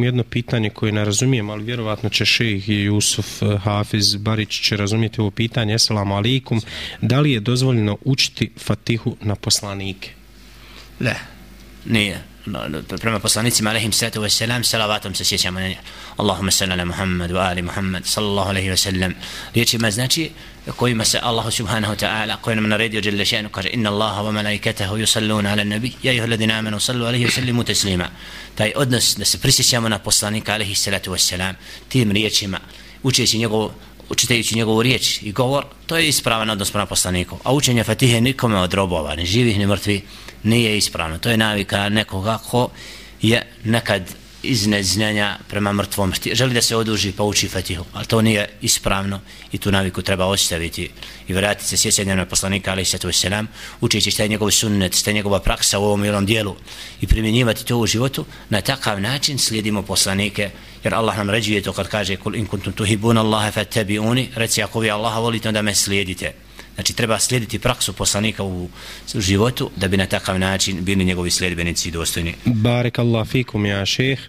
jedno pitanje koje ne razumijem, ali vjerovatno će šejh i Jusuf e, Hafiz Barić će razumjeti ovo pitanje. Assalamu alaikum. Da li je dozvoljeno učiti Fatihu na poslanike? Ne, nije prema poslanicima alaihim sallatu wa sallam salavatom se sjećamo na Allahumma sallam ala Muhammad wa ali Muhammad sallallahu alaihi wa sallam riječima znači kojima se Allah subhanahu ta'ala koji nam naredio jelle še'nu kaže inna Allaha wa malaikatahu yusalluna ala nabi. Ja iho ladina amanu sallu alaihi wa sallimu teslima taj odnos da se prisjećamo na poslanika alaihi sallatu wa sallam tim riječima učeći njegov učitajući njegovu riječ i govor, to je ispravan odnos prema poslaniku. A učenje Fatihe nikome od robova, ni živih, ni mrtvi, nije ispravno. To je navika nekoga ko je nekad iz neznanja prema mrtvom. Želi da se oduži pa uči Fatihu, ali to nije ispravno i tu naviku treba ostaviti i vratiti se sjećanjem na poslanika ali se to selam učeći šta je njegov sunnet, šta je njegova praksa u ovom ilom dijelu i primjenjivati to u životu na takav način slijedimo poslanike jer Allah nam ređuje to kad kaže kul in kuntum tuhibun Allahe fa uni reci ako vi Allaha volite onda me slijedite Znači treba slijediti praksu poslanika u životu da bi na takav način bili njegovi sljedbenici dostojni. Barek Allah fikum ja šeh.